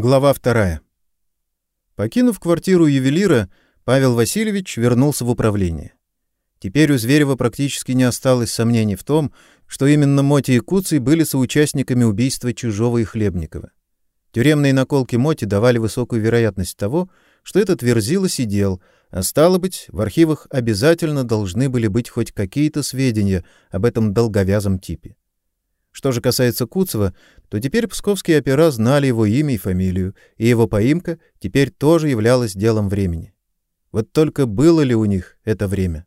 Глава вторая. Покинув квартиру ювелира, Павел Васильевич вернулся в управление. Теперь у Зверева практически не осталось сомнений в том, что именно Моти и Куций были соучастниками убийства Чужого и Хлебникова. Тюремные наколки Моти давали высокую вероятность того, что этот Верзила сидел, а стало быть, в архивах обязательно должны были быть хоть какие-то сведения об этом долговязом типе. Что же касается Куцева, то теперь псковские опера знали его имя и фамилию, и его поимка теперь тоже являлась делом времени. Вот только было ли у них это время?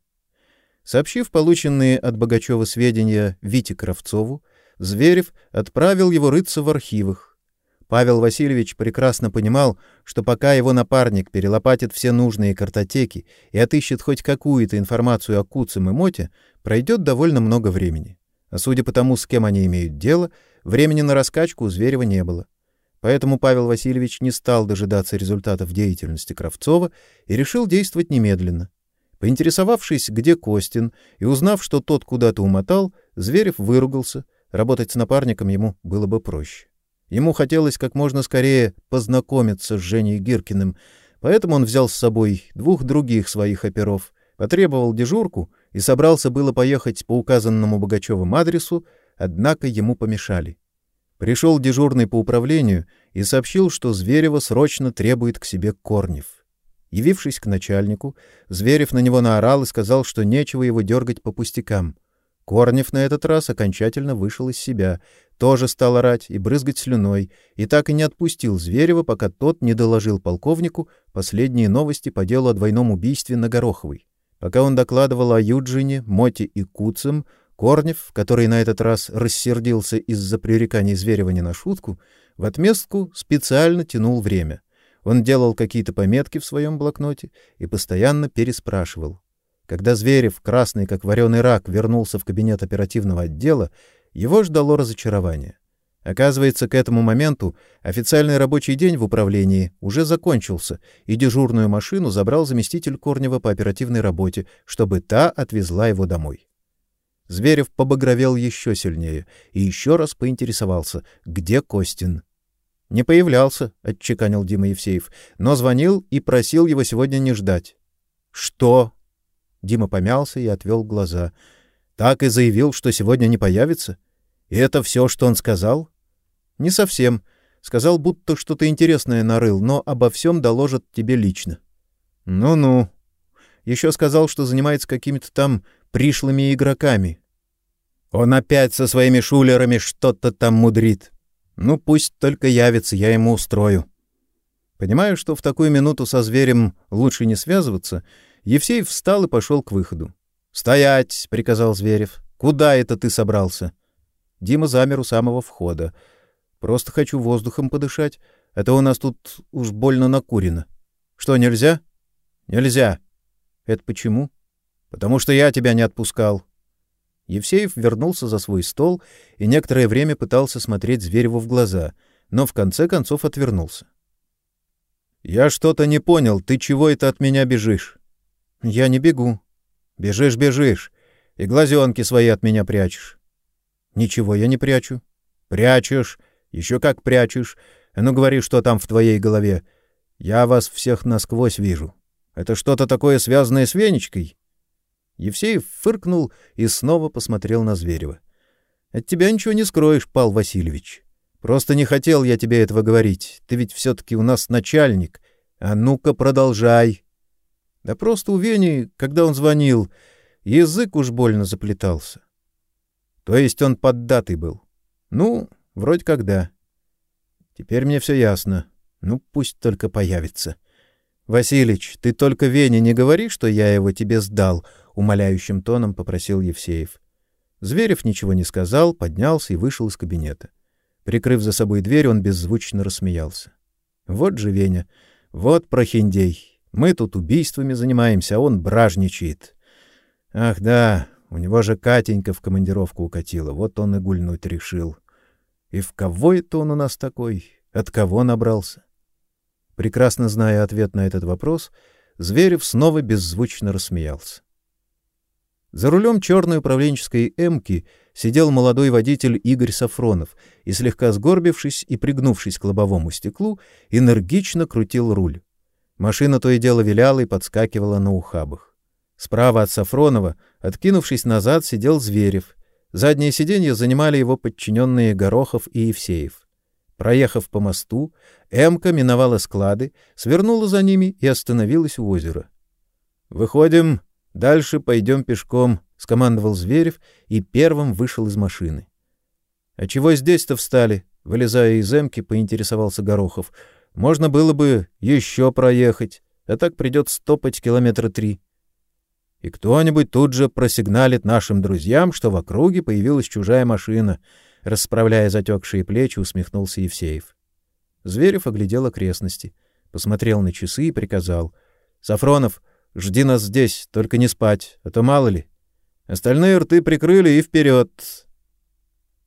Сообщив полученные от Богачева сведения Вите Кравцову, Зверев отправил его рыться в архивах. Павел Васильевич прекрасно понимал, что пока его напарник перелопатит все нужные картотеки и отыщет хоть какую-то информацию о Куцем и Моте, пройдет довольно много времени. Судя по тому, с кем они имеют дело, времени на раскачку у Зверева не было. Поэтому Павел Васильевич не стал дожидаться результатов деятельности Кравцова и решил действовать немедленно. Поинтересовавшись, где Костин, и узнав, что тот куда-то умотал, Зверев выругался. Работать с напарником ему было бы проще. Ему хотелось как можно скорее познакомиться с Женей Гиркиным, поэтому он взял с собой двух других своих оперов, потребовал дежурку и собрался было поехать по указанному Богачевым адресу, однако ему помешали. Пришел дежурный по управлению и сообщил, что Зверева срочно требует к себе Корнев. Явившись к начальнику, Зверев на него наорал и сказал, что нечего его дергать по пустякам. Корнев на этот раз окончательно вышел из себя, тоже стал орать и брызгать слюной, и так и не отпустил Зверева, пока тот не доложил полковнику последние новости по делу о двойном убийстве на Гороховой. Пока он докладывал о Юджине, Моте и Куцем, Корнев, который на этот раз рассердился из-за пререканий Зверева не на шутку, в отместку специально тянул время. Он делал какие-то пометки в своем блокноте и постоянно переспрашивал. Когда Зверев, красный как вареный рак, вернулся в кабинет оперативного отдела, его ждало разочарование. Оказывается, к этому моменту официальный рабочий день в управлении уже закончился, и дежурную машину забрал заместитель Корнева по оперативной работе, чтобы та отвезла его домой. Зверев побагровел еще сильнее и еще раз поинтересовался, где Костин. «Не появлялся», — отчеканил Дима Евсеев, но звонил и просил его сегодня не ждать. «Что?» Дима помялся и отвел глаза. «Так и заявил, что сегодня не появится? И это все, что он сказал?» Не совсем. Сказал, будто что-то интересное нарыл, но обо всем доложат тебе лично. Ну-ну. Еще сказал, что занимается какими-то там пришлыми игроками. Он опять со своими шулерами что-то там мудрит. Ну, пусть только явится, я ему устрою. Понимаю, что в такую минуту со зверем лучше не связываться, Евсеев встал и пошел к выходу. «Стоять!» — приказал Зверев. «Куда это ты собрался?» Дима замер у самого входа. Просто хочу воздухом подышать. Это у нас тут уж больно накурено. Что, нельзя? Нельзя. Это почему? Потому что я тебя не отпускал. Евсеев вернулся за свой стол и некоторое время пытался смотреть Звереву в глаза, но в конце концов отвернулся. Я что-то не понял, ты чего это от меня бежишь? Я не бегу. Бежишь, бежишь, и глазенки свои от меня прячешь. Ничего я не прячу. Прячешь, еще как прячешь. Ну говори, что там в твоей голове. Я вас всех насквозь вижу. Это что-то такое связанное с Венечкой?» Евсеев фыркнул и снова посмотрел на Зверева. «От тебя ничего не скроешь, Пал Васильевич. Просто не хотел я тебе этого говорить. Ты ведь все-таки у нас начальник. А ну-ка, продолжай». Да просто у Вени, когда он звонил, язык уж больно заплетался. То есть он поддатый был. Ну, Вроде как да. Теперь мне все ясно. Ну, пусть только появится. Василич, ты только Вене не говори, что я его тебе сдал, умоляющим тоном попросил Евсеев. Зверев ничего не сказал, поднялся и вышел из кабинета. Прикрыв за собой дверь, он беззвучно рассмеялся. Вот же Веня, вот прохиндей. Мы тут убийствами занимаемся, а он бражничает. Ах да, у него же Катенька в командировку укатила, вот он и гульнуть решил. И в кого это он у нас такой? От кого набрался? Прекрасно зная ответ на этот вопрос, Зверев снова беззвучно рассмеялся. За рулем черной управленческой «Эмки» сидел молодой водитель Игорь Сафронов и, слегка сгорбившись и пригнувшись к лобовому стеклу, энергично крутил руль. Машина то и дело виляла и подскакивала на ухабах. Справа от Сафронова, откинувшись назад, сидел Зверев. Задние сиденья занимали его подчиненные Горохов и Евсеев. Проехав по мосту, Эмка миновала склады, свернула за ними и остановилась у озера. «Выходим, дальше пойдем пешком», — скомандовал Зверев и первым вышел из машины. «А чего здесь-то встали?» — вылезая из Эмки, поинтересовался Горохов. «Можно было бы еще проехать, а так придется стопать километра три». И кто-нибудь тут же просигналит нашим друзьям, что в округе появилась чужая машина. Расправляя затекшие плечи, усмехнулся Евсеев. Зверев оглядел окрестности, посмотрел на часы и приказал. — Сафронов, жди нас здесь, только не спать, а то мало ли. Остальные рты прикрыли и вперед.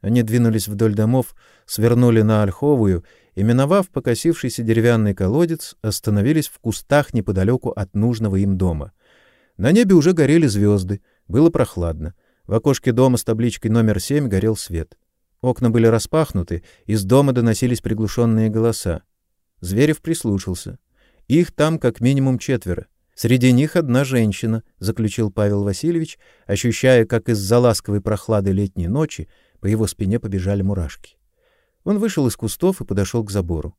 Они двинулись вдоль домов, свернули на Ольховую и, миновав покосившийся деревянный колодец, остановились в кустах неподалеку от нужного им дома — на небе уже горели звезды, было прохладно. В окошке дома с табличкой номер 7 горел свет. Окна были распахнуты, из дома доносились приглушенные голоса. Зверев прислушался. Их там как минимум четверо. Среди них одна женщина, заключил Павел Васильевич, ощущая, как из-за ласковой прохлады летней ночи по его спине побежали мурашки. Он вышел из кустов и подошел к забору.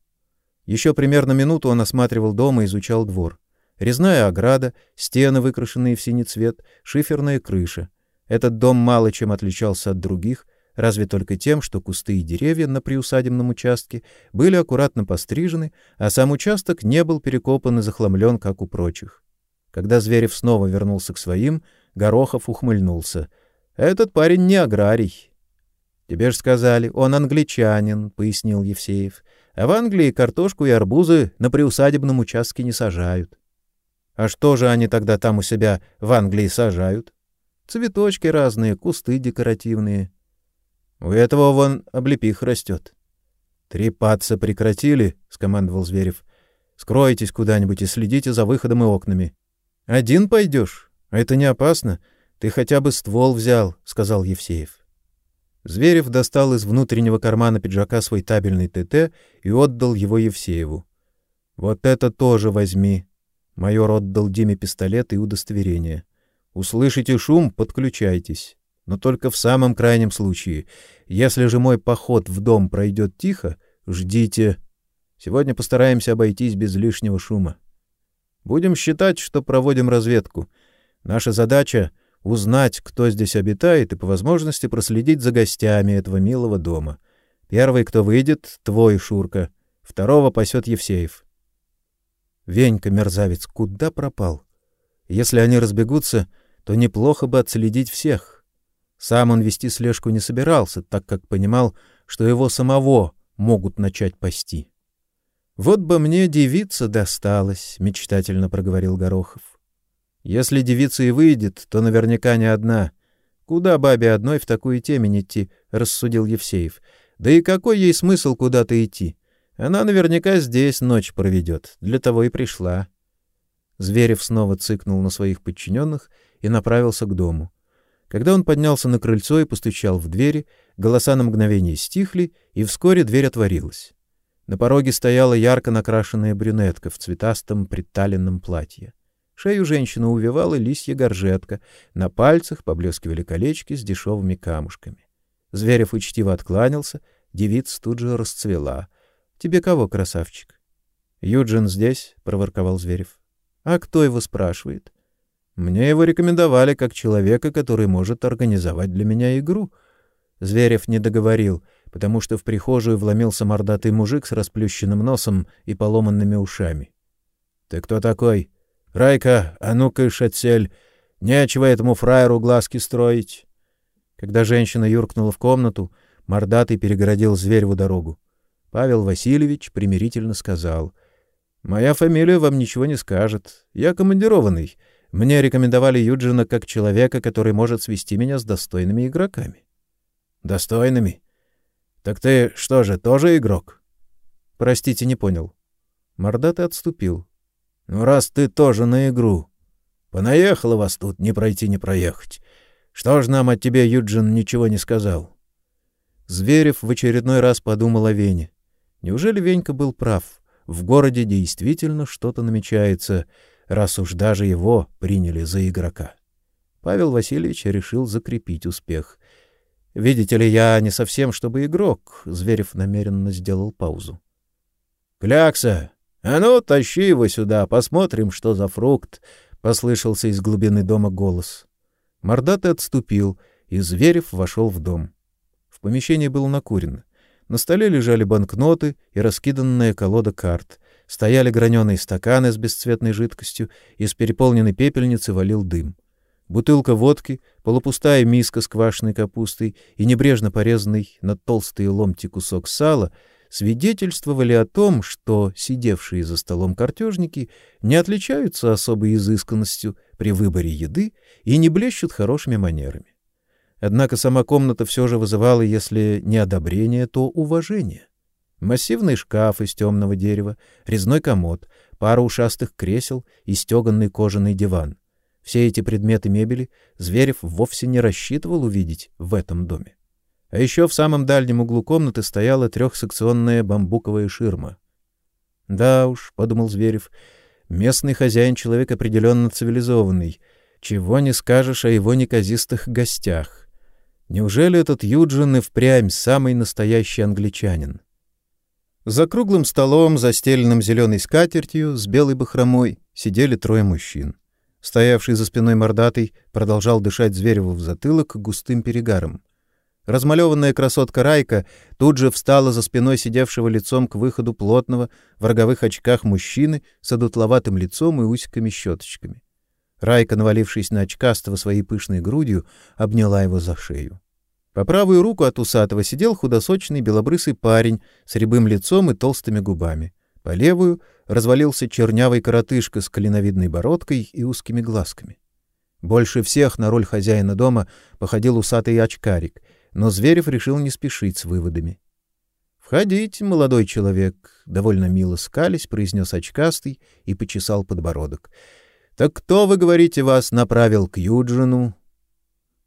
Еще примерно минуту он осматривал дом и изучал двор. Резная ограда, стены, выкрашенные в синий цвет, шиферная крыша. Этот дом мало чем отличался от других, разве только тем, что кусты и деревья на приусадебном участке были аккуратно пострижены, а сам участок не был перекопан и захламлен, как у прочих. Когда Зверев снова вернулся к своим, Горохов ухмыльнулся. «Этот парень не аграрий». «Тебе ж сказали, он англичанин», — пояснил Евсеев. «А в Англии картошку и арбузы на приусадебном участке не сажают». А что же они тогда там у себя в Англии сажают? Цветочки разные, кусты декоративные. У этого вон облепих растет. Трепаться прекратили, скомандовал Зверев. Скройтесь куда-нибудь и следите за выходом и окнами. Один пойдешь? А это не опасно. Ты хотя бы ствол взял, сказал Евсеев. Зверев достал из внутреннего кармана пиджака свой табельный ТТ и отдал его Евсееву. Вот это тоже возьми, Майор отдал Диме пистолет и удостоверение. Услышите шум подключайтесь. Но только в самом крайнем случае. Если же мой поход в дом пройдет тихо, ждите. Сегодня постараемся обойтись без лишнего шума. Будем считать, что проводим разведку. Наша задача узнать, кто здесь обитает, и по возможности проследить за гостями этого милого дома. Первый, кто выйдет, твой Шурка. Второго пасет Евсеев. Венька, мерзавец, куда пропал? Если они разбегутся, то неплохо бы отследить всех. Сам он вести слежку не собирался, так как понимал, что его самого могут начать пасти. Вот бы мне девица досталась, мечтательно проговорил Горохов. Если девица и выйдет, то наверняка не одна. Куда бабе одной в такую темень идти, рассудил Евсеев. Да и какой ей смысл куда-то идти? Она наверняка здесь ночь проведет, для того и пришла. Зверев снова цыкнул на своих подчиненных и направился к дому. Когда он поднялся на крыльцо и постучал в двери, голоса на мгновение стихли, и вскоре дверь отворилась. На пороге стояла ярко накрашенная брюнетка в цветастом приталенном платье. Шею женщины увивала лисья горжетка, на пальцах поблескивали колечки с дешевыми камушками. Зверев учтиво откланялся, девица тут же расцвела. Тебе кого, красавчик? Юджин здесь, проворковал Зверев. А кто его спрашивает? Мне его рекомендовали как человека, который может организовать для меня игру. Зверев не договорил, потому что в прихожую вломился мордатый мужик с расплющенным носом и поломанными ушами. Ты кто такой? Райка, а ну-ка, шатсель, нечего этому фраеру глазки строить. Когда женщина юркнула в комнату, мордатый перегородил звереву дорогу. Павел Васильевич примирительно сказал: "Моя фамилия вам ничего не скажет. Я командированный. Мне рекомендовали Юджина как человека, который может свести меня с достойными игроками". "Достойными? Так ты что же, тоже игрок?" "Простите, не понял". Мордатый отступил. "Ну раз ты тоже на игру, понаехало вас тут не пройти, не проехать. Что ж нам от тебя, Юджин, ничего не сказал? Зверев в очередной раз подумал о Вене. Неужели Венька был прав? В городе действительно что-то намечается, раз уж даже его приняли за игрока. Павел Васильевич решил закрепить успех. Видите ли, я не совсем чтобы игрок, Зверев намеренно сделал паузу. Клякса, а ну тащи его сюда, посмотрим, что за фрукт, послышался из глубины дома голос. Мордатый отступил, и Зверев вошел в дом. В помещении было накурено. На столе лежали банкноты и раскиданная колода карт. Стояли граненые стаканы с бесцветной жидкостью, из переполненной пепельницы валил дым. Бутылка водки, полупустая миска с квашеной капустой и небрежно порезанный на толстые ломти кусок сала свидетельствовали о том, что сидевшие за столом картежники не отличаются особой изысканностью при выборе еды и не блещут хорошими манерами. Однако сама комната все же вызывала, если не одобрение, то уважение. Массивный шкаф из темного дерева, резной комод, пара ушастых кресел и стеганный кожаный диван. Все эти предметы мебели Зверев вовсе не рассчитывал увидеть в этом доме. А еще в самом дальнем углу комнаты стояла трехсекционная бамбуковая ширма. «Да уж», — подумал Зверев, — «местный хозяин человек определенно цивилизованный. Чего не скажешь о его неказистых гостях. Неужели этот Юджин и впрямь самый настоящий англичанин? За круглым столом, застеленным зеленой скатертью с белой бахромой, сидели трое мужчин. Стоявший за спиной мордатый продолжал дышать Звереву в затылок густым перегаром. Размалеванная красотка Райка тут же встала за спиной сидевшего лицом к выходу плотного в роговых очках мужчины с одутловатым лицом и усиками-щеточками. Райка, навалившись на очкастого своей пышной грудью, обняла его за шею. По правую руку от усатого сидел худосочный белобрысый парень с рябым лицом и толстыми губами. По левую развалился чернявый коротышка с клиновидной бородкой и узкими глазками. Больше всех на роль хозяина дома походил усатый очкарик, но Зверев решил не спешить с выводами. «Входите, молодой человек», — довольно мило скались, произнес очкастый и почесал подбородок. Так кто, вы говорите, вас направил к Юджину?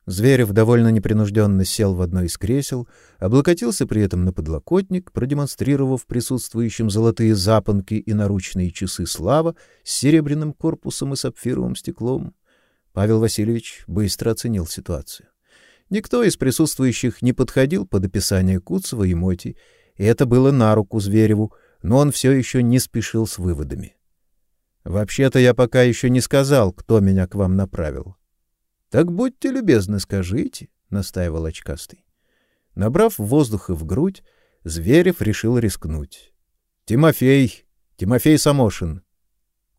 Зверев довольно непринужденно сел в одно из кресел, облокотился при этом на подлокотник, продемонстрировав присутствующим золотые запонки и наручные часы слава с серебряным корпусом и сапфировым стеклом. Павел Васильевич быстро оценил ситуацию. Никто из присутствующих не подходил под описание Куцева и Моти, и это было на руку Звереву, но он все еще не спешил с выводами. Вообще-то я пока еще не сказал, кто меня к вам направил. Так будьте любезны, скажите, настаивал очкастый. Набрав воздуха в грудь, Зверев решил рискнуть. Тимофей, Тимофей Самошин.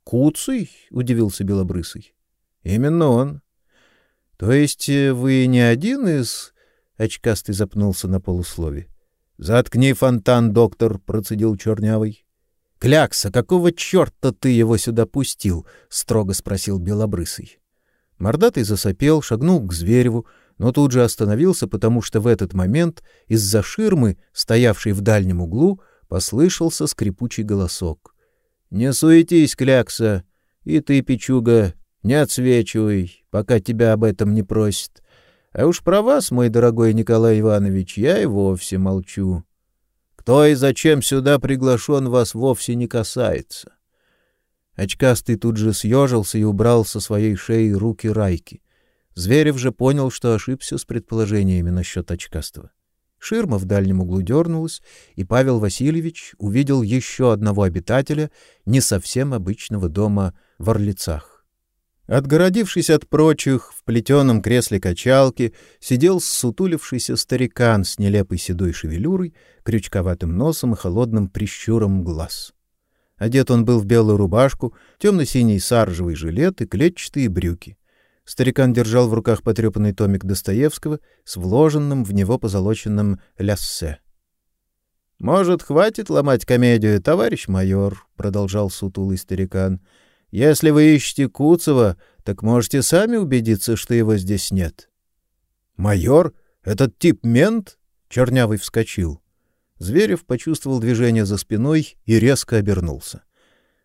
Куцый, удивился Белобрысый. Именно он. То есть э, вы не один из очкастый запнулся на полуслове. Заткни фонтан, доктор, процедил Чернявый. Клякса, какого черта ты его сюда пустил? строго спросил Белобрысый. Мордатый засопел, шагнул к Звереву, но тут же остановился, потому что в этот момент из-за ширмы, стоявшей в дальнем углу, послышался скрипучий голосок. Не суетись, Клякса, и ты, печуга, не отсвечивай, пока тебя об этом не просят. А уж про вас, мой дорогой Николай Иванович, я и вовсе молчу. Кто и зачем сюда приглашен, вас вовсе не касается. Очкастый тут же съежился и убрал со своей шеи руки Райки. Зверев же понял, что ошибся с предположениями насчет очкастого. Ширма в дальнем углу дернулась, и Павел Васильевич увидел еще одного обитателя не совсем обычного дома в Орлицах. Отгородившись от прочих, в плетеном кресле качалки сидел сутулившийся старикан с нелепой седой шевелюрой, крючковатым носом и холодным прищуром глаз. Одет он был в белую рубашку, темно-синий саржевый жилет и клетчатые брюки. Старикан держал в руках потрепанный томик Достоевского с вложенным в него позолоченным ляссе. — Может, хватит ломать комедию, товарищ майор? — продолжал сутулый старикан. — если вы ищете Куцева, так можете сами убедиться, что его здесь нет. Майор, этот тип мент? Чернявый вскочил. Зверев почувствовал движение за спиной и резко обернулся.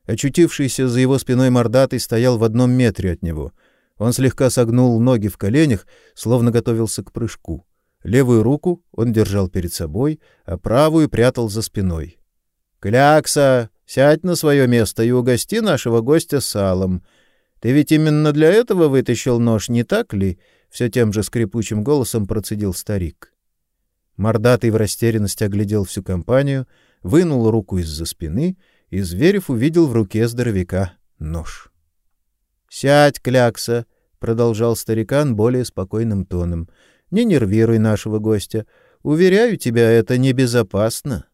Очутившийся за его спиной мордатый стоял в одном метре от него. Он слегка согнул ноги в коленях, словно готовился к прыжку. Левую руку он держал перед собой, а правую прятал за спиной. «Клякса, сядь на свое место и угости нашего гостя салом. Ты ведь именно для этого вытащил нож, не так ли?» — все тем же скрипучим голосом процедил старик. Мордатый в растерянности оглядел всю компанию, вынул руку из-за спины, и Зверев увидел в руке здоровяка нож. «Сядь, клякса!» — продолжал старикан более спокойным тоном. «Не нервируй нашего гостя. Уверяю тебя, это небезопасно».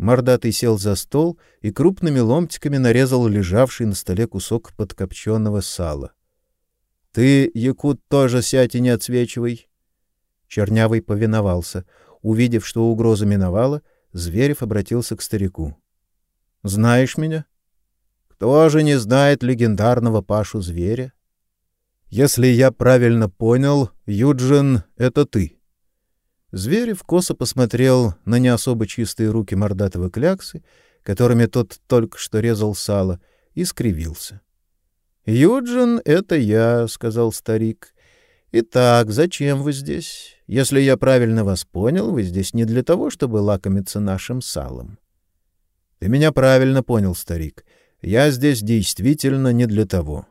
Мордатый сел за стол и крупными ломтиками нарезал лежавший на столе кусок подкопченного сала. — Ты, Якут, тоже сядь и не отсвечивай. Чернявый повиновался. Увидев, что угроза миновала, Зверев обратился к старику. — Знаешь меня? Кто же не знает легендарного Пашу Зверя? Если я правильно понял, Юджин — это ты. Зверев косо посмотрел на не особо чистые руки мордатого кляксы, которыми тот только что резал сало, и скривился. — Юджин — это я, — сказал старик. — Итак, зачем вы здесь? Если я правильно вас понял, вы здесь не для того, чтобы лакомиться нашим салом. — Ты меня правильно понял, старик. — я здесь действительно не для того.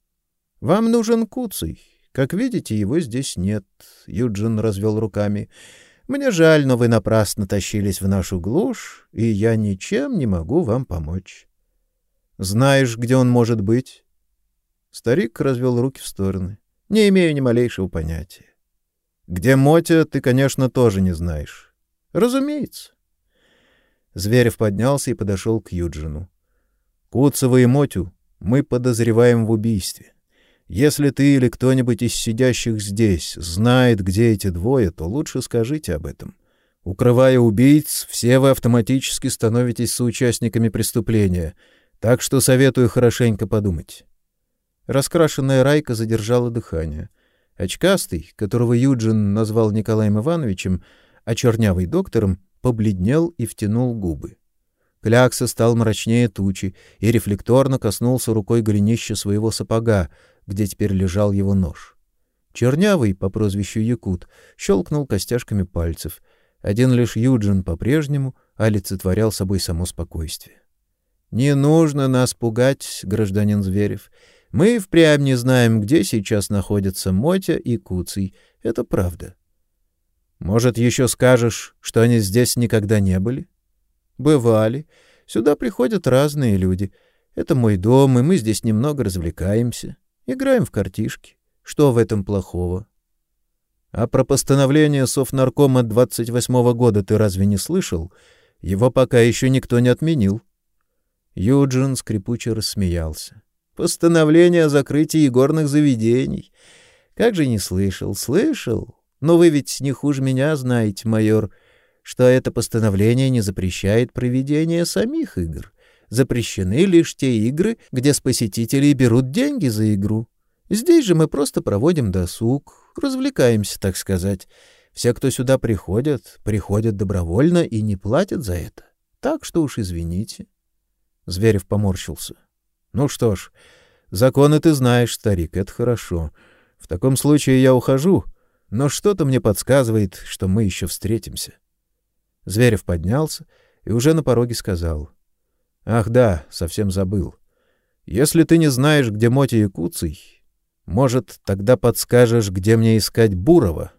— Вам нужен куцый. Как видите, его здесь нет. Юджин развел руками. — Мне жаль, но вы напрасно тащились в нашу глушь, и я ничем не могу вам помочь. — Знаешь, где он может быть? Старик развел руки в стороны. — Не имею ни малейшего понятия. — Где Мотя, ты, конечно, тоже не знаешь. — Разумеется. Зверев поднялся и подошел к Юджину. Куцева и Мотю мы подозреваем в убийстве. Если ты или кто-нибудь из сидящих здесь знает, где эти двое, то лучше скажите об этом. Укрывая убийц, все вы автоматически становитесь соучастниками преступления, так что советую хорошенько подумать. Раскрашенная Райка задержала дыхание. Очкастый, которого Юджин назвал Николаем Ивановичем, а чернявый доктором, побледнел и втянул губы. Клякса стал мрачнее тучи и рефлекторно коснулся рукой голенища своего сапога, где теперь лежал его нож. Чернявый, по прозвищу Якут, щелкнул костяшками пальцев. Один лишь Юджин по-прежнему олицетворял собой само спокойствие. — Не нужно нас пугать, гражданин Зверев. Мы впрямь не знаем, где сейчас находятся Мотя и Куций. Это правда. — Может, еще скажешь, что они здесь никогда не были? — Бывали. Сюда приходят разные люди. Это мой дом, и мы здесь немного развлекаемся. Играем в картишки. Что в этом плохого? А про постановление Совнаркома 28-го года ты разве не слышал? Его пока еще никто не отменил. Юджин скрипуче рассмеялся. Постановление о закрытии игорных заведений. Как же не слышал? Слышал. Но вы ведь не хуже меня знаете, майор что это постановление не запрещает проведение самих игр. Запрещены лишь те игры, где с посетителей берут деньги за игру. Здесь же мы просто проводим досуг, развлекаемся, так сказать. Все, кто сюда приходят, приходят добровольно и не платят за это. Так что уж извините. Зверев поморщился. Ну что ж, законы ты знаешь, старик, это хорошо. В таком случае я ухожу, но что-то мне подсказывает, что мы еще встретимся. Зверев поднялся и уже на пороге сказал. — Ах да, совсем забыл. Если ты не знаешь, где Моти и Куций, может, тогда подскажешь, где мне искать Бурова?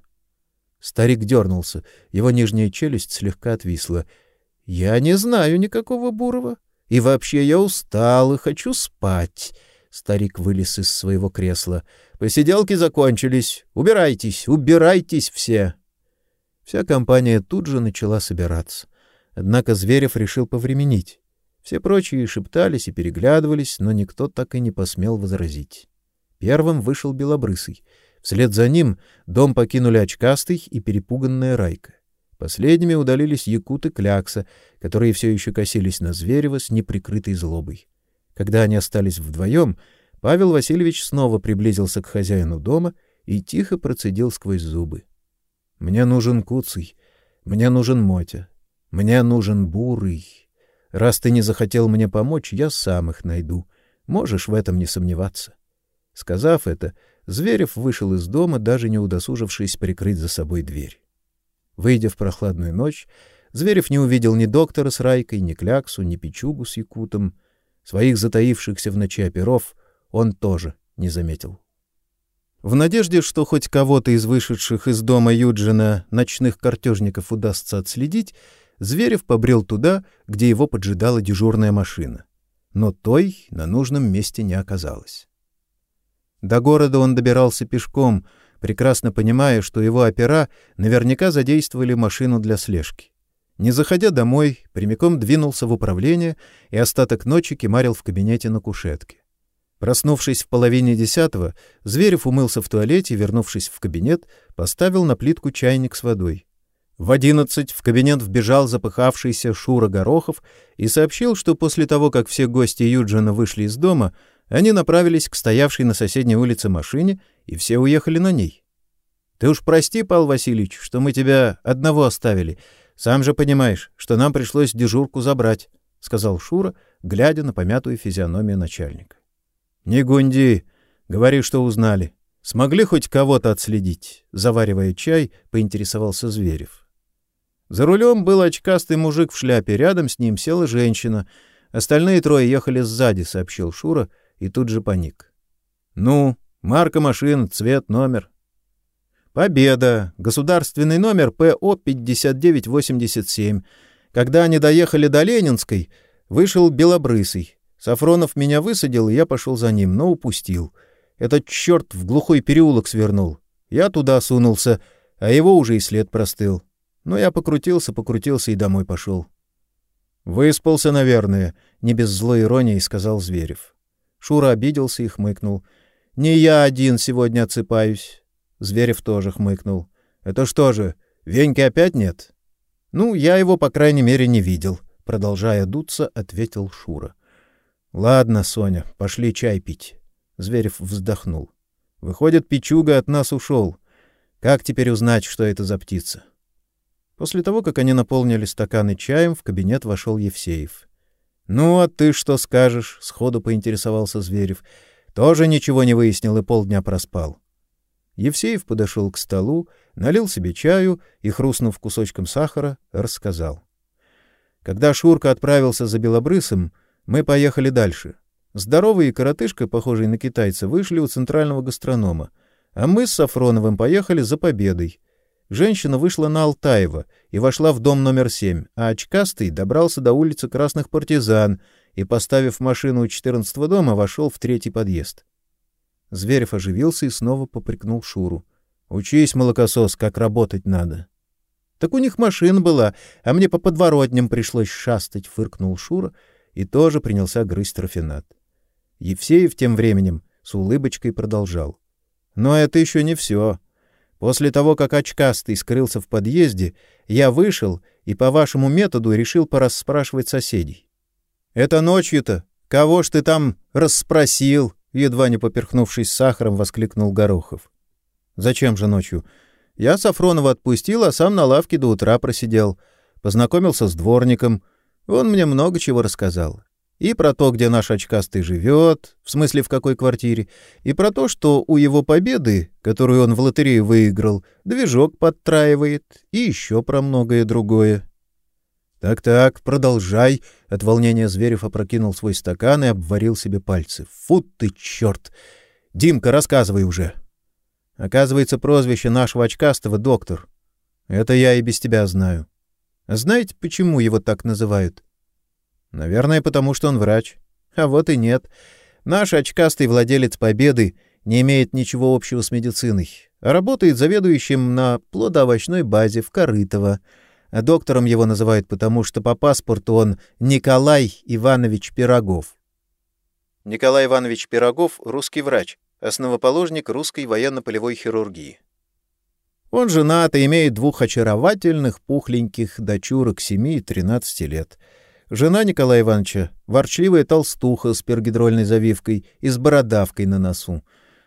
Старик дернулся, его нижняя челюсть слегка отвисла. — Я не знаю никакого Бурова. И вообще я устал и хочу спать. Старик вылез из своего кресла. — Посиделки закончились. Убирайтесь, убирайтесь все. Вся компания тут же начала собираться. Однако Зверев решил повременить. Все прочие шептались и переглядывались, но никто так и не посмел возразить. Первым вышел Белобрысый. Вслед за ним дом покинули очкастый и перепуганная Райка. Последними удалились Якут и Клякса, которые все еще косились на Зверева с неприкрытой злобой. Когда они остались вдвоем, Павел Васильевич снова приблизился к хозяину дома и тихо процедил сквозь зубы. Мне нужен Куцый, мне нужен Мотя, мне нужен Бурый. Раз ты не захотел мне помочь, я сам их найду. Можешь в этом не сомневаться. Сказав это, Зверев вышел из дома, даже не удосужившись прикрыть за собой дверь. Выйдя в прохладную ночь, Зверев не увидел ни доктора с Райкой, ни Кляксу, ни Пичугу с Якутом. Своих затаившихся в ночи оперов он тоже не заметил. В надежде, что хоть кого-то из вышедших из дома Юджина ночных картежников удастся отследить, Зверев побрел туда, где его поджидала дежурная машина. Но той на нужном месте не оказалось. До города он добирался пешком, прекрасно понимая, что его опера наверняка задействовали машину для слежки. Не заходя домой, прямиком двинулся в управление и остаток ночи кемарил в кабинете на кушетке. Проснувшись в половине десятого, Зверев умылся в туалете и, вернувшись в кабинет, поставил на плитку чайник с водой. В одиннадцать в кабинет вбежал запыхавшийся Шура Горохов и сообщил, что после того, как все гости Юджина вышли из дома, они направились к стоявшей на соседней улице машине, и все уехали на ней. — Ты уж прости, Павел Васильевич, что мы тебя одного оставили. Сам же понимаешь, что нам пришлось дежурку забрать, — сказал Шура, глядя на помятую физиономию начальника. — Не гунди, говори, что узнали. Смогли хоть кого-то отследить? Заваривая чай, поинтересовался Зверев. За рулем был очкастый мужик в шляпе, рядом с ним села женщина. Остальные трое ехали сзади, сообщил Шура, — и тут же паник. «Ну, марка машины, цвет, номер». «Победа! Государственный номер ПО-5987. Когда они доехали до Ленинской, вышел Белобрысый. Сафронов меня высадил, и я пошел за ним, но упустил. Этот черт в глухой переулок свернул. Я туда сунулся, а его уже и след простыл. Но я покрутился, покрутился и домой пошел. «Выспался, наверное», — не без злой иронии сказал Зверев. Шура обиделся и хмыкнул. «Не я один сегодня отсыпаюсь». Зверев тоже хмыкнул. «Это что же, Веньки опять нет?» «Ну, я его, по крайней мере, не видел», — продолжая дуться, ответил Шура. «Ладно, Соня, пошли чай пить». Зверев вздохнул. «Выходит, Пичуга от нас ушел. Как теперь узнать, что это за птица?» После того, как они наполнили стаканы чаем, в кабинет вошел Евсеев. «Ну, а ты что скажешь?» — сходу поинтересовался Зверев. «Тоже ничего не выяснил и полдня проспал». Евсеев подошел к столу, налил себе чаю и, хрустнув кусочком сахара, рассказал. Когда Шурка отправился за Белобрысом, мы поехали дальше. Здоровый и коротышка, похожий на китайца, вышли у центрального гастронома, а мы с Сафроновым поехали за победой. Женщина вышла на Алтаева и вошла в дом номер семь, а очкастый добрался до улицы Красных партизан и, поставив машину у четырнадцатого дома, вошел в третий подъезд. Зверев оживился и снова попрекнул Шуру. — Учись, молокосос, как работать надо. — Так у них машина была, а мне по подворотням пришлось шастать, — фыркнул Шура и тоже принялся грызть рафинат. Евсеев тем временем с улыбочкой продолжал. — Но это еще не все. После того, как очкастый скрылся в подъезде, я вышел и по вашему методу решил порасспрашивать соседей. Это ночью-то кого ж ты там расспросил? едва не поперхнувшись сахаром, воскликнул Горохов. Зачем же ночью? Я Сафронова отпустил, а сам на лавке до утра просидел, познакомился с дворником. Он мне много чего рассказал. И про то, где наш очкастый живет, в смысле в какой квартире, и про то, что у его победы, которую он в лотерею выиграл, движок подтраивает, и еще про многое другое. «Так-так, продолжай!» — от волнения Зверев опрокинул свой стакан и обварил себе пальцы. «Фу ты, черт! Димка, рассказывай уже!» Оказывается, прозвище нашего очкастого — доктор. Это я и без тебя знаю. Знаете, почему его так называют? Наверное, потому что он врач. А вот и нет. Наш очкастый владелец Победы не имеет ничего общего с медициной, а работает заведующим на плодоовощной базе в Корытово. А доктором его называют потому, что по паспорту он Николай Иванович Пирогов. Николай Иванович Пирогов — русский врач, основоположник русской военно-полевой хирургии. Он женат и имеет двух очаровательных, пухленьких дочурок 7 и 13 лет — Жена Николая Ивановича — ворчливая толстуха с пергидрольной завивкой и с бородавкой на носу.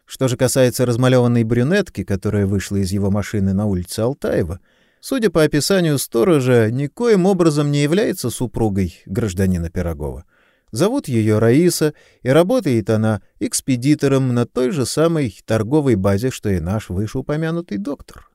Что же касается размалеванной брюнетки, которая вышла из его машины на улице Алтаева, судя по описанию сторожа, никоим образом не является супругой гражданина Пирогова. Зовут ее Раиса, и работает она экспедитором на той же самой торговой базе, что и наш вышеупомянутый доктор.